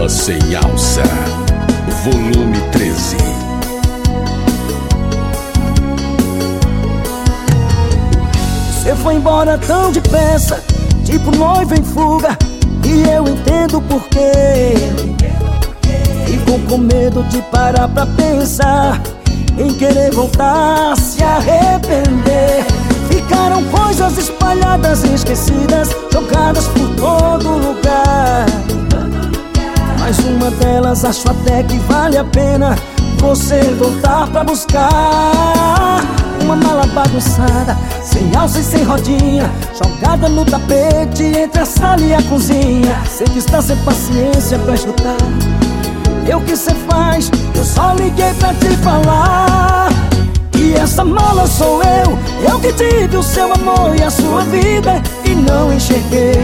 mala sem alça, volume 13. Você foi embora tão depressa, tipo noiva em fuga, e eu entendo porquê. Fico com medo de parar pra pensar em querer voltar, se arrepender. Ficaram coisas espalhadas e esquecidas, jogadas por todo lugar. Mas acho até que vale a pena você voltar pra buscar. Uma mala bagunçada, sem alça e sem rodinha, jogada no tapete entre a sala e a cozinha. Sei que está sem paciência pra escutar. E o que cê faz? Eu só liguei pra te falar. E essa mala sou eu, eu que tive o seu amor e a sua vida e não enxerguei.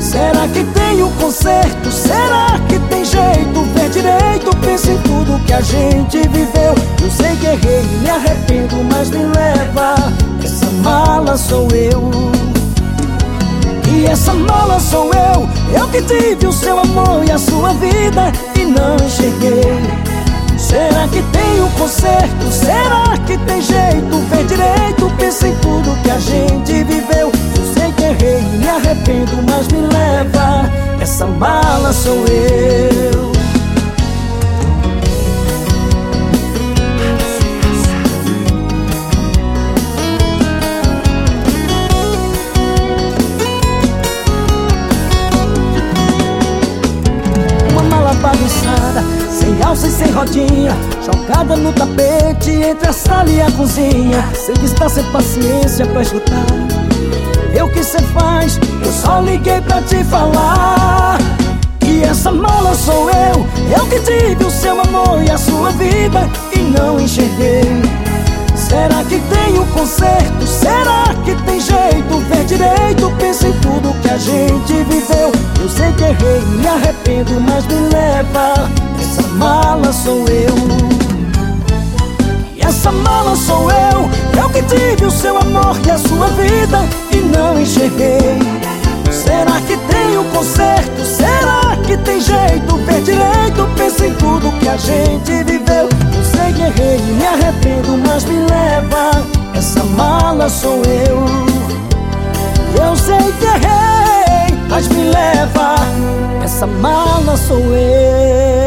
Será que tem um conserto? Será que tem jeito? Vê direito, pensa em tudo que a gente viveu. Eu sei que errei, me arrependo, mas me leva. Essa mala sou eu. E essa mala sou eu, eu que tive o seu amor e a sua vida e não enxerguei. Essa mala sou eu. Uma mala bagunçada sem alça e sem rodinha Jogada no tapete entre a sala e a cozinha. Sei que está sem paciência pra escutar Eu que cê faz, eu só liguei pra te falar. E essa mala sou eu Eu que tive o seu amor e a sua vida E não enxerguei. Será que tem um conserto? Será que tem jeito? Vê direito, pensa em tudo que a gente viveu. Eu sei que errei, me arrependo, mas me leva. Essa mala sou eu. E essa mala sou eu Eu que tive o seu amor e a sua vida E não enxerguei. Será que tem um conserto? Será que tem jeito? Vê direito, pensa em tudo que a gente viveu. Eu sei que errei, me arrependo, mas me leva. Essa mala sou eu. Eu sei que errei, mas me leva. Essa mala sou eu